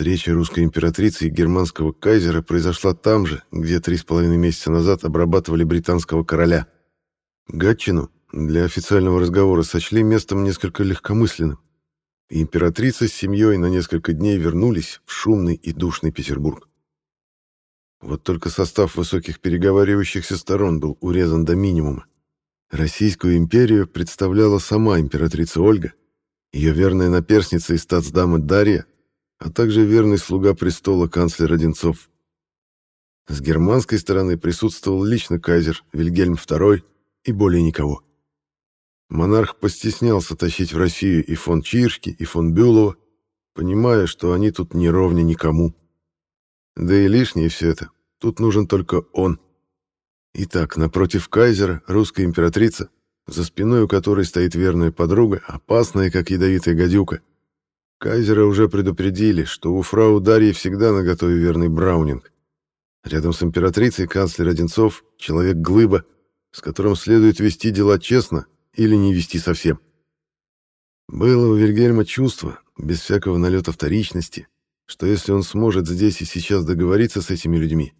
Встреча русской императрицы и германского кайзера произошла там же, где три с половиной месяца назад обрабатывали британского короля. Гатчину для официального разговора сочли местом несколько легкомысленным, императрица с семьей на несколько дней вернулись в шумный и душный Петербург. Вот только состав высоких переговаривающихся сторон был урезан до минимума. Российскую империю представляла сама императрица Ольга, ее верная наперсница и статсдама Дарья, а также верный слуга престола канцлер Одинцов. С германской стороны присутствовал лично кайзер Вильгельм II и более никого. Монарх постеснялся тащить в Россию и фон Чиршки, и фон Бюлова, понимая, что они тут не ровня никому. Да и лишнее все это. Тут нужен только он. Итак, напротив кайзера русская императрица, за спиной у которой стоит верная подруга, опасная, как ядовитая гадюка. Кайзера уже предупредили, что у фрау Дарьи всегда наготове верный браунинг. Рядом с императрицей канцлер Одинцов — человек-глыба, с которым следует вести дела честно или не вести совсем. Было у Вильгельма чувство, без всякого налета вторичности, что если он сможет здесь и сейчас договориться с этими людьми,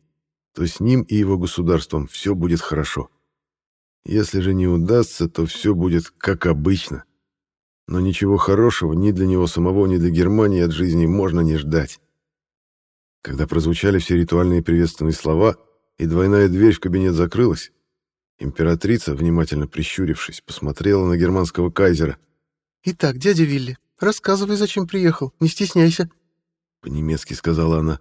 то с ним и его государством все будет хорошо. Если же не удастся, то все будет как обычно. Но ничего хорошего ни для него самого, ни для Германии от жизни можно не ждать. Когда прозвучали все ритуальные приветственные слова, и двойная дверь в кабинет закрылась, императрица, внимательно прищурившись, посмотрела на германского кайзера. «Итак, дядя Вилли, рассказывай, зачем приехал, не стесняйся», — по-немецки сказала она.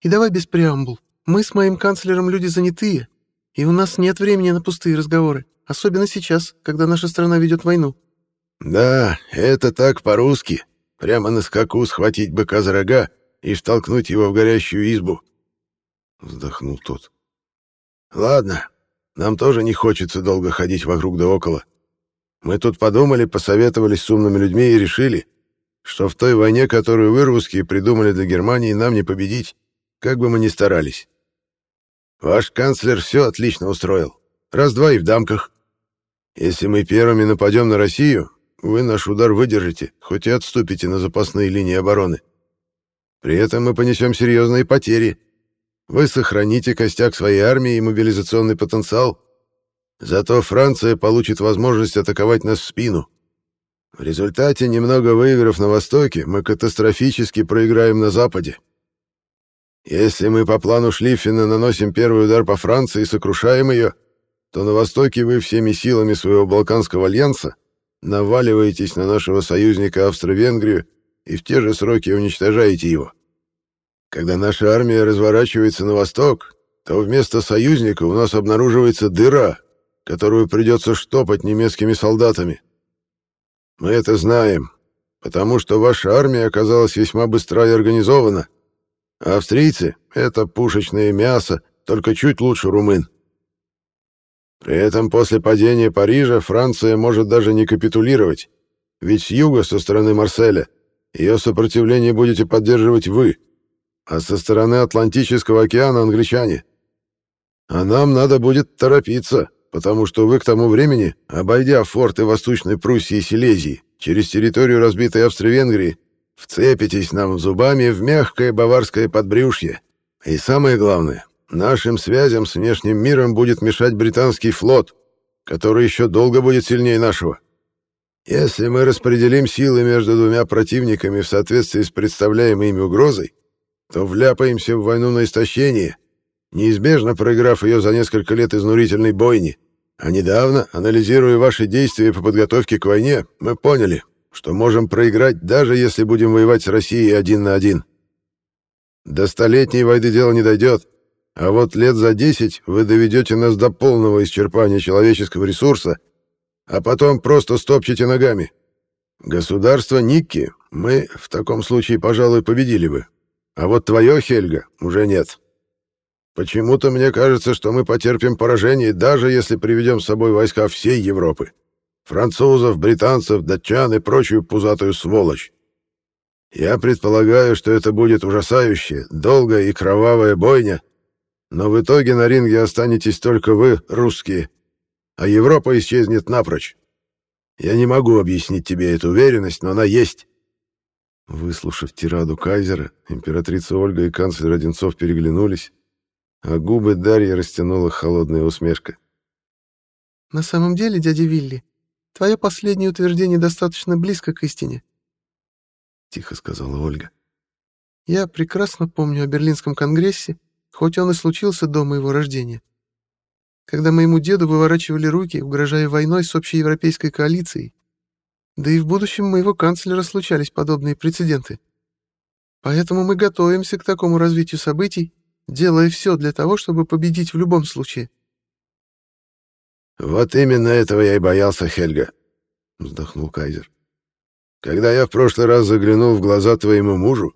«И давай без преамбул. Мы с моим канцлером люди занятые, и у нас нет времени на пустые разговоры, особенно сейчас, когда наша страна ведет войну». «Да, это так по-русски. Прямо на скаку схватить быка за рога и втолкнуть его в горящую избу», — вздохнул тот. «Ладно, нам тоже не хочется долго ходить вокруг да около. Мы тут подумали, посоветовались с умными людьми и решили, что в той войне, которую вы, русские, придумали для Германии, нам не победить, как бы мы ни старались. Ваш канцлер все отлично устроил. Раз-два и в дамках. Если мы первыми нападем на Россию, вы наш удар выдержите, хоть и отступите на запасные линии обороны. При этом мы понесем серьезные потери. Вы сохраните костяк своей армии и мобилизационный потенциал. Зато Франция получит возможность атаковать нас в спину. В результате, немного выиграв на Востоке, мы катастрофически проиграем на Западе. Если мы по плану Шлиффена наносим первый удар по Франции и сокрушаем ее, то на Востоке вы всеми силами своего Балканского альянса наваливаетесь на нашего союзника Австро-Венгрию и в те же сроки уничтожаете его. Когда наша армия разворачивается на восток, то вместо союзника у нас обнаруживается дыра, которую придется штопать немецкими солдатами. Мы это знаем, потому что ваша армия оказалась весьма быстра и организована. А австрийцы — это пушечное мясо, только чуть лучше румын. При этом после падения Парижа Франция может даже не капитулировать, ведь с юга, со стороны Марселя, ее сопротивление будете поддерживать вы, а со стороны Атлантического океана — англичане. А нам надо будет торопиться, потому что вы к тому времени, обойдя форты Восточной Пруссии и Силезии через территорию разбитой Австро-Венгрии, вцепитесь нам зубами в мягкое баварское подбрюшье. И самое главное, нашим связям с внешним миром будет мешать британский флот, который еще долго будет сильнее нашего. Если мы распределим силы между двумя противниками в соответствии с представляемой ими угрозой, то вляпаемся в войну на истощение, неизбежно проиграв ее за несколько лет изнурительной бойни. А недавно, анализируя ваши действия по подготовке к войне, мы поняли, что можем проиграть, даже если будем воевать с Россией один на один. До столетней войны дело не дойдет, а вот лет за десять вы доведете нас до полного исчерпания человеческого ресурса, а потом просто стопчете ногами. Государство Никки мы в таком случае, пожалуй, победили бы. А вот твое, Хельга, уже нет. Почему-то мне кажется, что мы потерпим поражение, даже если приведем с собой войска всей Европы. Французов, британцев, датчан и прочую пузатую сволочь. Я предполагаю, что это будет ужасающая, долгая и кровавая бойня, но в итоге на ринге останетесь только вы, русские, а Европа исчезнет напрочь. Я не могу объяснить тебе эту уверенность, но она есть. Выслушав тираду кайзера, императрица Ольга и канцлер Одинцов переглянулись, а губы Дарьи растянула холодная усмешка. «На самом деле, дядя Вилли, твое последнее утверждение достаточно близко к истине», — тихо сказала Ольга. «Я прекрасно помню о Берлинском конгрессе, хоть он и случился до моего рождения. Когда моему деду выворачивали руки, угрожая войной с общеевропейской коалицией, да и в будущем моего канцлера случались подобные прецеденты. Поэтому мы готовимся к такому развитию событий, делая все для того, чтобы победить в любом случае. «Вот именно этого я и боялся, Хельга», — вздохнул Кайзер. «Когда я в прошлый раз заглянул в глаза твоему мужу,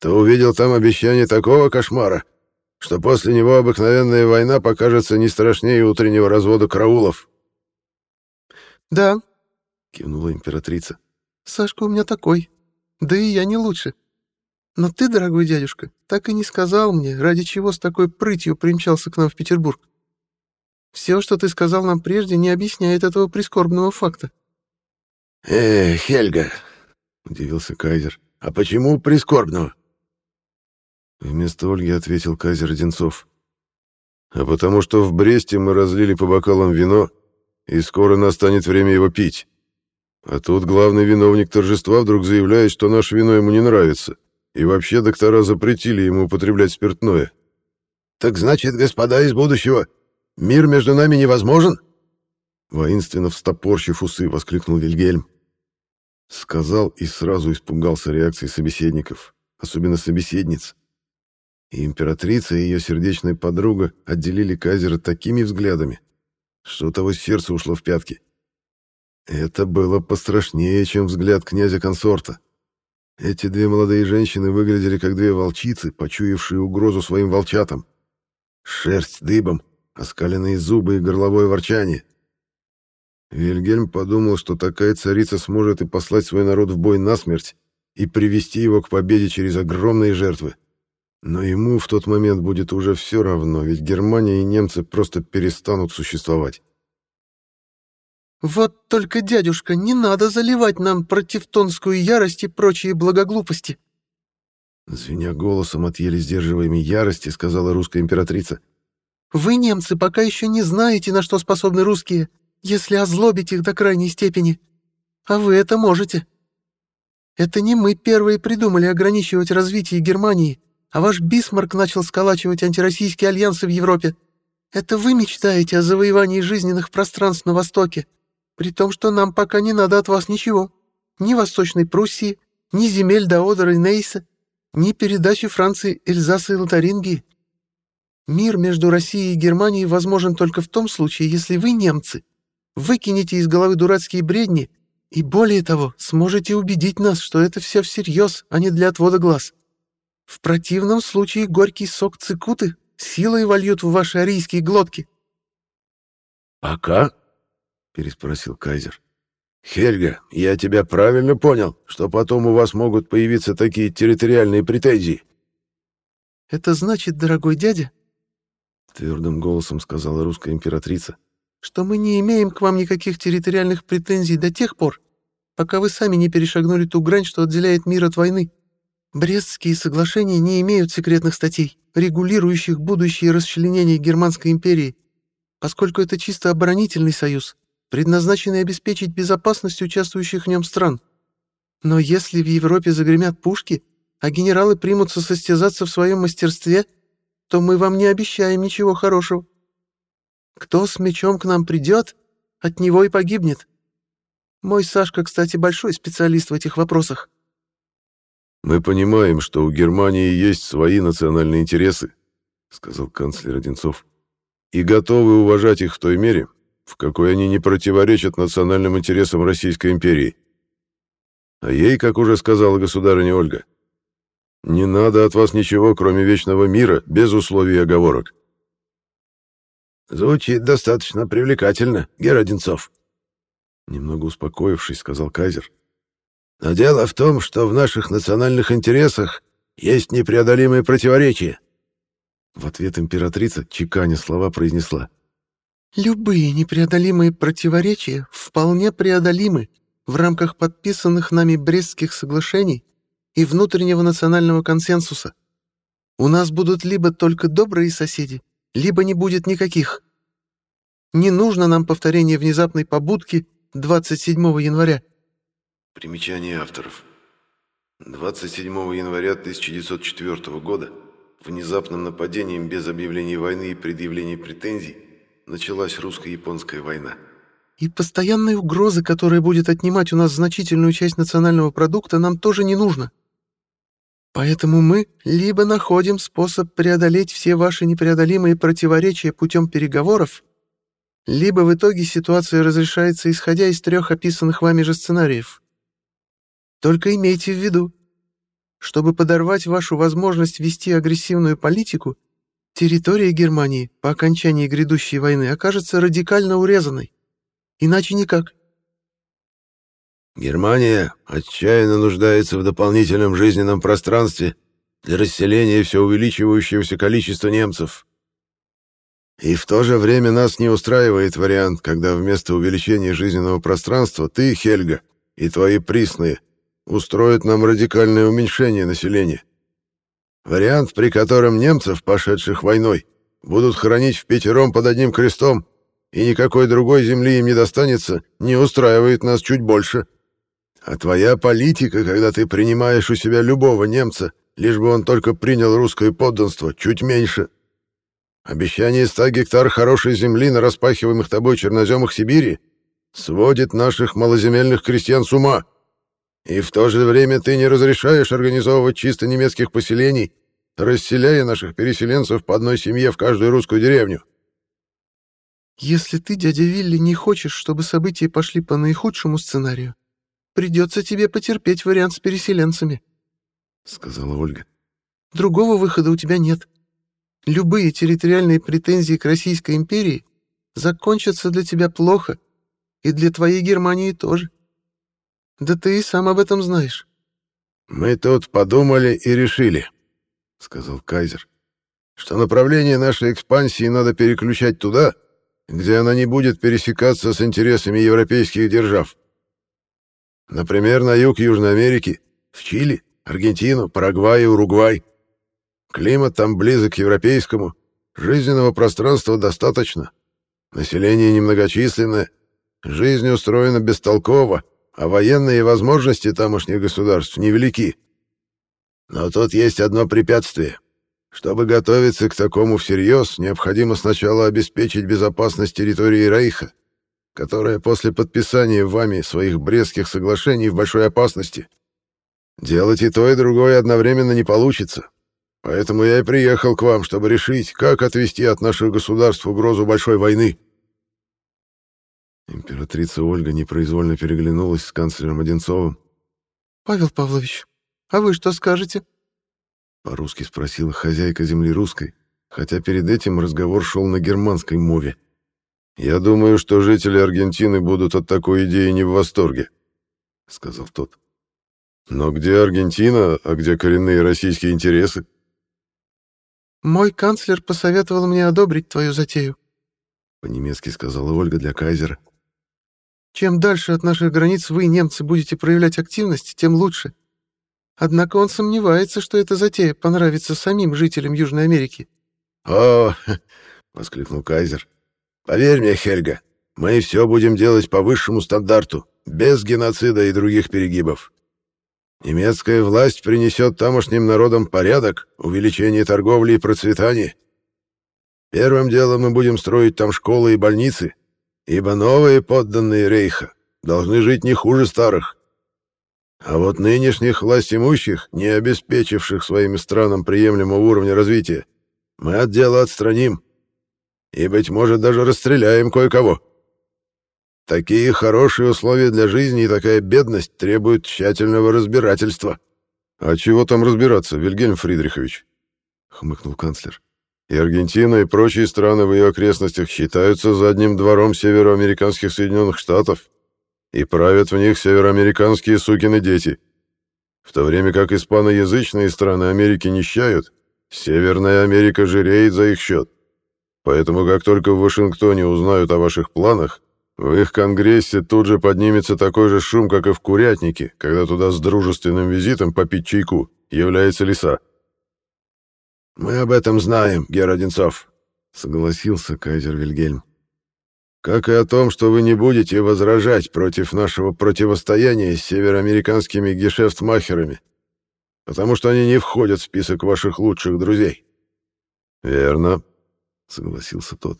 то увидел там обещание такого кошмара, что после него обыкновенная война покажется не страшнее утреннего развода караулов». «Да, — кивнула императрица. «Сашка у меня такой. Да и я не лучше. Но ты, дорогой дядюшка, так и не сказал мне, ради чего с такой прытью примчался к нам в Петербург. Все, что ты сказал нам прежде, не объясняет этого прискорбного факта». «Э, Хельга», — удивился Кайзер, — «а почему прискорбного?» Вместо Ольги ответил Кайзер Одинцов. «А потому что в Бресте мы разлили по бокалам вино, и скоро настанет время его пить. А тут главный виновник торжества вдруг заявляет, что наше вино ему не нравится, и вообще доктора запретили ему употреблять спиртное. «Так значит, господа из будущего, мир между нами невозможен?» Воинственно встопорщив усы, воскликнул Вильгельм. Сказал и сразу испугался реакции собеседников, особенно собеседниц. И императрица и ее сердечная подруга отделили Казера такими взглядами, что того сердце ушло в пятки. Это было пострашнее, чем взгляд князя-консорта. Эти две молодые женщины выглядели как две волчицы, почуявшие угрозу своим волчатам. Шерсть дыбом, оскаленные зубы и горловое ворчание. Вильгельм подумал, что такая царица сможет и послать свой народ в бой насмерть и привести его к победе через огромные жертвы. Но ему в тот момент будет уже все равно, ведь Германия и немцы просто перестанут существовать. «Вот только, дядюшка, не надо заливать нам противтонскую ярость и прочие благоглупости!» Звеня голосом от еле сдерживаемой ярости, сказала русская императрица. «Вы, немцы, пока еще не знаете, на что способны русские, если озлобить их до крайней степени. А вы это можете. Это не мы первые придумали ограничивать развитие Германии, а ваш Бисмарк начал сколачивать антироссийские альянсы в Европе. Это вы мечтаете о завоевании жизненных пространств на Востоке, при том, что нам пока не надо от вас ничего. Ни Восточной Пруссии, ни земель до Одера и Нейса, ни передачи Франции Эльзаса и Лотарингии. Мир между Россией и Германией возможен только в том случае, если вы, немцы, выкинете из головы дурацкие бредни и, более того, сможете убедить нас, что это все всерьез, а не для отвода глаз. В противном случае горький сок цикуты силой вольют в ваши арийские глотки. «Пока — переспросил Кайзер. «Хельга, я тебя правильно понял, что потом у вас могут появиться такие территориальные претензии?» «Это значит, дорогой дядя», — твердым голосом сказала русская императрица, «что мы не имеем к вам никаких территориальных претензий до тех пор, пока вы сами не перешагнули ту грань, что отделяет мир от войны. Брестские соглашения не имеют секретных статей, регулирующих будущее расчленение Германской империи, поскольку это чисто оборонительный союз, предназначенный обеспечить безопасность участвующих в нем стран. Но если в Европе загремят пушки, а генералы примутся состязаться в своем мастерстве, то мы вам не обещаем ничего хорошего. Кто с мечом к нам придет, от него и погибнет. Мой Сашка, кстати, большой специалист в этих вопросах. «Мы понимаем, что у Германии есть свои национальные интересы», — сказал канцлер Одинцов, «и готовы уважать их в той мере, в какой они не противоречат национальным интересам Российской империи. А ей, как уже сказала государыня Ольга, не надо от вас ничего, кроме вечного мира, без условий и оговорок. Звучит достаточно привлекательно, Геродинцов. Немного успокоившись, сказал Кайзер. Но дело в том, что в наших национальных интересах есть непреодолимые противоречия. В ответ императрица, чеканя слова, произнесла. Любые непреодолимые противоречия вполне преодолимы в рамках подписанных нами Брестских соглашений и внутреннего национального консенсуса. У нас будут либо только добрые соседи, либо не будет никаких. Не нужно нам повторение внезапной побудки 27 января. Примечание авторов. 27 января 1904 года внезапным нападением без объявления войны и предъявления претензий началась русско-японская война. И постоянной угрозы, которая будет отнимать у нас значительную часть национального продукта, нам тоже не нужно. Поэтому мы либо находим способ преодолеть все ваши непреодолимые противоречия путем переговоров, либо в итоге ситуация разрешается, исходя из трех описанных вами же сценариев. Только имейте в виду, чтобы подорвать вашу возможность вести агрессивную политику, территория Германии по окончании грядущей войны окажется радикально урезанной. Иначе никак. Германия отчаянно нуждается в дополнительном жизненном пространстве для расселения все увеличивающегося количества немцев. И в то же время нас не устраивает вариант, когда вместо увеличения жизненного пространства ты, Хельга, и твои присные устроят нам радикальное уменьшение населения. Вариант, при котором немцев, пошедших войной, будут хранить в пятером под одним крестом, и никакой другой земли им не достанется, не устраивает нас чуть больше. А твоя политика, когда ты принимаешь у себя любого немца, лишь бы он только принял русское подданство, чуть меньше. Обещание ста гектар хорошей земли на распахиваемых тобой черноземах Сибири сводит наших малоземельных крестьян с ума. И в то же время ты не разрешаешь организовывать чисто немецких поселений, расселяя наших переселенцев по одной семье в каждую русскую деревню. Если ты, дядя Вилли, не хочешь, чтобы события пошли по наихудшему сценарию, придется тебе потерпеть вариант с переселенцами, — сказала Ольга. Другого выхода у тебя нет. Любые территориальные претензии к Российской империи закончатся для тебя плохо, и для твоей Германии тоже. Да ты и сам об этом знаешь. «Мы тут подумали и решили», — сказал Кайзер, «что направление нашей экспансии надо переключать туда, где она не будет пересекаться с интересами европейских держав. Например, на юг Южной Америки, в Чили, Аргентину, Парагвай и Уругвай. Климат там близок к европейскому, жизненного пространства достаточно, население немногочисленное, жизнь устроена бестолково, а военные возможности тамошних государств невелики. Но тут есть одно препятствие. Чтобы готовиться к такому всерьез, необходимо сначала обеспечить безопасность территории Рейха, которая после подписания вами своих Брестских соглашений в большой опасности. Делать и то, и другое одновременно не получится. Поэтому я и приехал к вам, чтобы решить, как отвести от наших государств угрозу большой войны. Императрица Ольга непроизвольно переглянулась с канцлером Одинцовым. «Павел Павлович, а вы что скажете?» По-русски спросила хозяйка земли русской, хотя перед этим разговор шел на германской мове. «Я думаю, что жители Аргентины будут от такой идеи не в восторге», — сказал тот. «Но где Аргентина, а где коренные российские интересы?» «Мой канцлер посоветовал мне одобрить твою затею», — по-немецки сказала Ольга для Кайзера. Чем дальше от наших границ вы, немцы, будете проявлять активность, тем лучше. Однако он сомневается, что эта затея понравится самим жителям Южной Америки. «О!» — воскликнул Кайзер. «Поверь мне, Хельга, мы все будем делать по высшему стандарту, без геноцида и других перегибов. Немецкая власть принесет тамошним народам порядок, увеличение торговли и процветание. Первым делом мы будем строить там школы и больницы, ибо новые подданные Рейха должны жить не хуже старых. А вот нынешних власть имущих, не обеспечивших своим странам приемлемого уровня развития, мы от дела отстраним и, быть может, даже расстреляем кое-кого. Такие хорошие условия для жизни и такая бедность требуют тщательного разбирательства. — А чего там разбираться, Вильгельм Фридрихович? — хмыкнул канцлер. И Аргентина, и прочие страны в ее окрестностях считаются задним двором североамериканских Соединенных Штатов, и правят в них североамериканские сукины дети. В то время как испаноязычные страны Америки нищают, Северная Америка жиреет за их счет. Поэтому как только в Вашингтоне узнают о ваших планах, в их конгрессе тут же поднимется такой же шум, как и в Курятнике, когда туда с дружественным визитом попить чайку является лиса. «Мы об этом знаем, Гер Одинцов», — согласился кайзер Вильгельм. «Как и о том, что вы не будете возражать против нашего противостояния с североамериканскими гешефтмахерами, потому что они не входят в список ваших лучших друзей». «Верно», — согласился тот.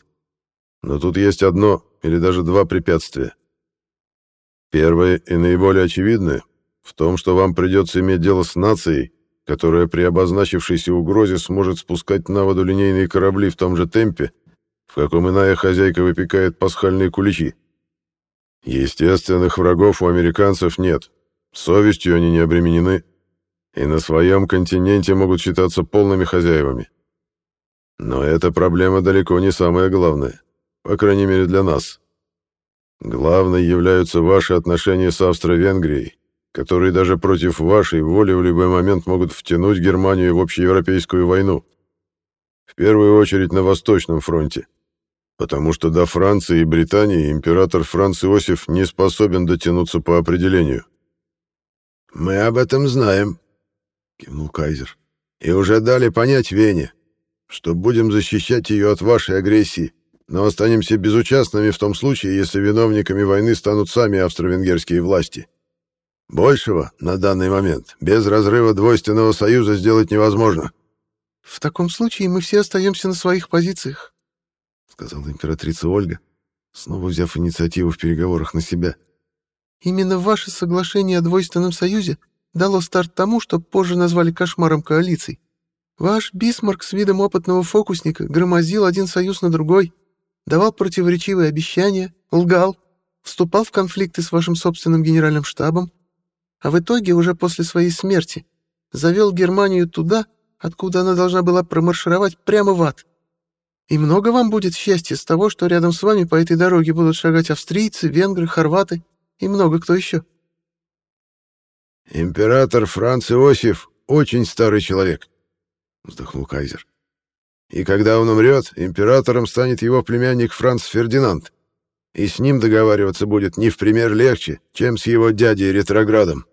«Но тут есть одно или даже два препятствия. Первое и наиболее очевидное в том, что вам придется иметь дело с нацией, которая при обозначившейся угрозе сможет спускать на воду линейные корабли в том же темпе, в каком иная хозяйка выпекает пасхальные куличи. Естественных врагов у американцев нет, совестью они не обременены, и на своем континенте могут считаться полными хозяевами. Но эта проблема далеко не самая главная, по крайней мере для нас. Главной являются ваши отношения с Австро-Венгрией, которые даже против вашей воли в любой момент могут втянуть Германию в общеевропейскую войну. В первую очередь на Восточном фронте, потому что до Франции и Британии император Франц Иосиф не способен дотянуться по определению. «Мы об этом знаем», — кивнул кайзер, — «и уже дали понять Вене, что будем защищать ее от вашей агрессии, но останемся безучастными в том случае, если виновниками войны станут сами австро-венгерские власти». Большего на данный момент без разрыва двойственного союза сделать невозможно. В таком случае мы все остаемся на своих позициях, сказала императрица Ольга, снова взяв инициативу в переговорах на себя. Именно ваше соглашение о двойственном союзе дало старт тому, что позже назвали кошмаром коалиций. Ваш Бисмарк с видом опытного фокусника громозил один союз на другой, давал противоречивые обещания, лгал, вступал в конфликты с вашим собственным генеральным штабом, а в итоге уже после своей смерти завел Германию туда, откуда она должна была промаршировать прямо в ад. И много вам будет счастья с того, что рядом с вами по этой дороге будут шагать австрийцы, венгры, хорваты и много кто еще. «Император Франц Иосиф очень старый человек», — вздохнул кайзер. «И когда он умрет, императором станет его племянник Франц Фердинанд, и с ним договариваться будет не в пример легче, чем с его дядей Ретроградом».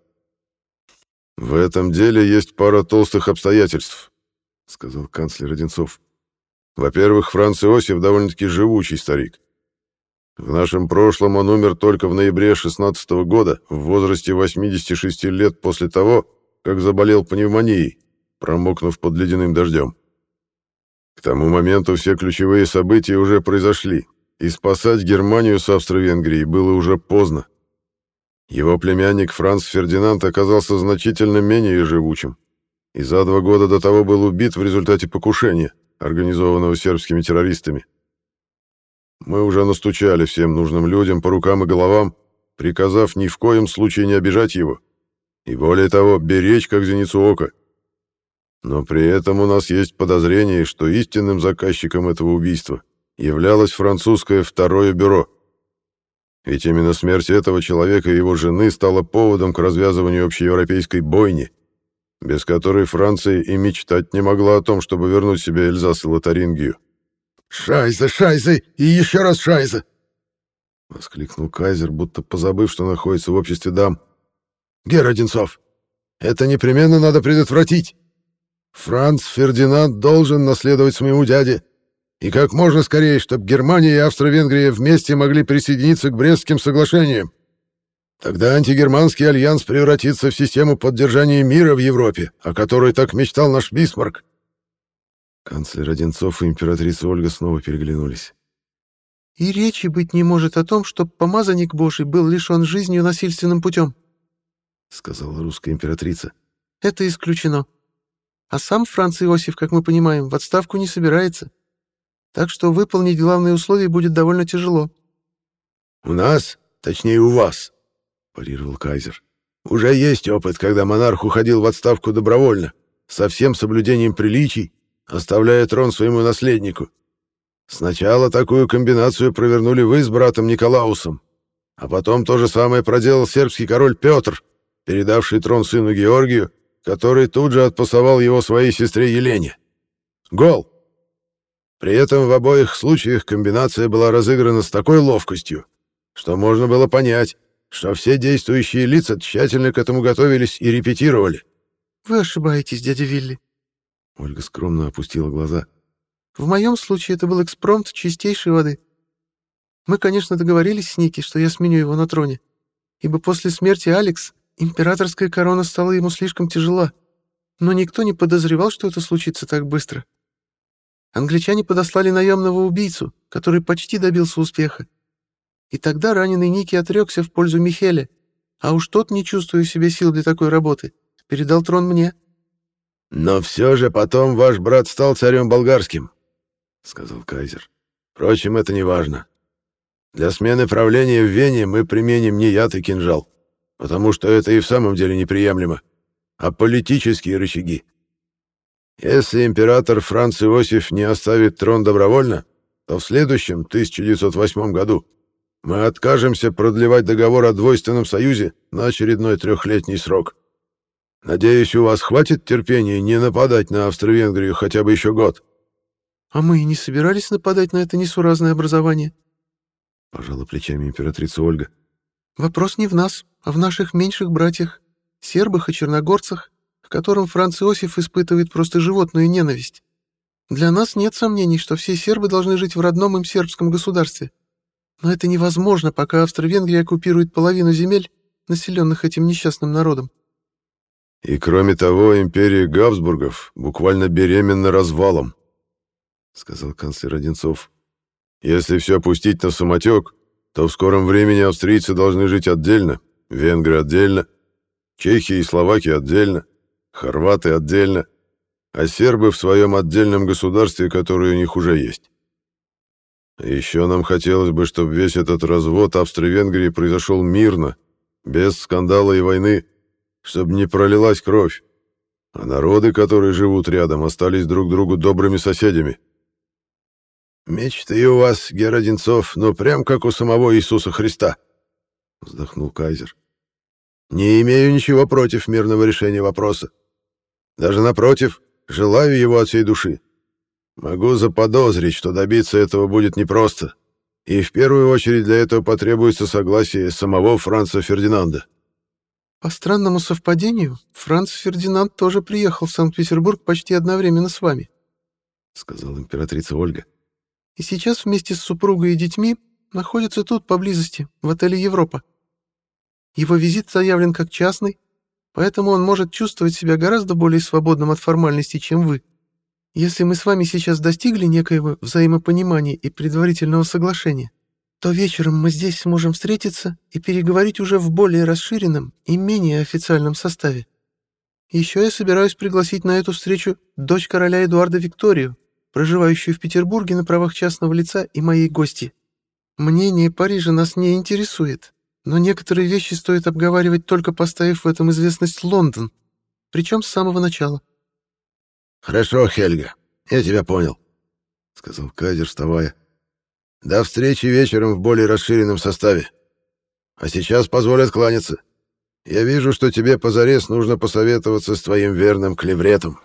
«В этом деле есть пара толстых обстоятельств», — сказал канцлер Одинцов. «Во-первых, Франц Иосиф довольно-таки живучий старик. В нашем прошлом он умер только в ноябре 16 -го года, в возрасте 86 лет после того, как заболел пневмонией, промокнув под ледяным дождем. К тому моменту все ключевые события уже произошли, и спасать Германию с Австро-Венгрией было уже поздно. Его племянник Франц Фердинанд оказался значительно менее живучим и за два года до того был убит в результате покушения, организованного сербскими террористами. Мы уже настучали всем нужным людям по рукам и головам, приказав ни в коем случае не обижать его, и более того, беречь как зеницу ока. Но при этом у нас есть подозрение, что истинным заказчиком этого убийства являлось французское второе бюро — ведь именно смерть этого человека и его жены стала поводом к развязыванию общеевропейской бойни, без которой Франция и мечтать не могла о том, чтобы вернуть себе Эльзас и Лотарингию. «Шайза, шайза и еще раз шайза!» — воскликнул Кайзер, будто позабыв, что находится в обществе дам. «Герр Одинцов, это непременно надо предотвратить. Франц Фердинанд должен наследовать своему дяде, и как можно скорее, чтобы Германия и Австро-Венгрия вместе могли присоединиться к Брестским соглашениям. Тогда антигерманский альянс превратится в систему поддержания мира в Европе, о которой так мечтал наш Бисмарк. Канцлер Одинцов и императрица Ольга снова переглянулись. «И речи быть не может о том, что помазанник Божий был лишен жизни насильственным путем», — сказала русская императрица. «Это исключено. А сам Франц Иосиф, как мы понимаем, в отставку не собирается так что выполнить главные условия будет довольно тяжело». «У нас, точнее у вас», — парировал Кайзер, — «уже есть опыт, когда монарх уходил в отставку добровольно, со всем соблюдением приличий, оставляя трон своему наследнику. Сначала такую комбинацию провернули вы с братом Николаусом, а потом то же самое проделал сербский король Петр, передавший трон сыну Георгию, который тут же отпасовал его своей сестре Елене. Гол! При этом в обоих случаях комбинация была разыграна с такой ловкостью, что можно было понять, что все действующие лица тщательно к этому готовились и репетировали. Вы ошибаетесь, дядя Вилли. Ольга скромно опустила глаза. В моем случае это был экспромт чистейшей воды. Мы, конечно, договорились с Ники, что я сменю его на троне, ибо после смерти Алекс императорская корона стала ему слишком тяжела, но никто не подозревал, что это случится так быстро. Англичане подослали наемного убийцу, который почти добился успеха. И тогда раненый Ники отрекся в пользу Михеля, а уж тот, не чувствуя себе сил для такой работы, передал трон мне. «Но все же потом ваш брат стал царем болгарским», — сказал кайзер. «Впрочем, это не важно. Для смены правления в Вене мы применим не яд и кинжал, потому что это и в самом деле неприемлемо, а политические рычаги. Если император Франц Иосиф не оставит трон добровольно, то в следующем, 1908 году, мы откажемся продлевать договор о двойственном союзе на очередной трехлетний срок. Надеюсь, у вас хватит терпения не нападать на Австро-Венгрию хотя бы еще год. — А мы и не собирались нападать на это несуразное образование. — пожала плечами императрица Ольга. — Вопрос не в нас, а в наших меньших братьях, сербах и черногорцах, к которым Франц Иосиф испытывает просто животную ненависть. Для нас нет сомнений, что все сербы должны жить в родном им сербском государстве. Но это невозможно, пока Австро-Венгрия оккупирует половину земель, населенных этим несчастным народом. И кроме того, империя Габсбургов буквально беременна развалом, сказал канцлер Одинцов. Если все опустить на самотек, то в скором времени австрийцы должны жить отдельно, венгры отдельно, чехи и словаки отдельно, хорваты отдельно, а сербы в своем отдельном государстве, которое у них уже есть. Еще нам хотелось бы, чтобы весь этот развод Австро-Венгрии произошел мирно, без скандала и войны, чтобы не пролилась кровь, а народы, которые живут рядом, остались друг другу добрыми соседями. «Мечты у вас, Геродинцов, ну прям как у самого Иисуса Христа», — вздохнул Кайзер. «Не имею ничего против мирного решения вопроса. Даже напротив, желаю его от всей души. Могу заподозрить, что добиться этого будет непросто, и в первую очередь для этого потребуется согласие самого Франца Фердинанда. По странному совпадению, Франц Фердинанд тоже приехал в Санкт-Петербург почти одновременно с вами, сказала императрица Ольга. И сейчас вместе с супругой и детьми находится тут поблизости, в отеле Европа. Его визит заявлен как частный, поэтому он может чувствовать себя гораздо более свободным от формальностей, чем вы. Если мы с вами сейчас достигли некоего взаимопонимания и предварительного соглашения, то вечером мы здесь сможем встретиться и переговорить уже в более расширенном и менее официальном составе. Еще я собираюсь пригласить на эту встречу дочь короля Эдуарда Викторию, проживающую в Петербурге на правах частного лица и моей гости. Мнение Парижа нас не интересует, но некоторые вещи стоит обговаривать только поставив в этом известность Лондон, причем с самого начала. «Хорошо, Хельга, я тебя понял», — сказал Кайзер, вставая. «До встречи вечером в более расширенном составе. А сейчас позволь откланяться. Я вижу, что тебе позарез нужно посоветоваться с твоим верным клевретом».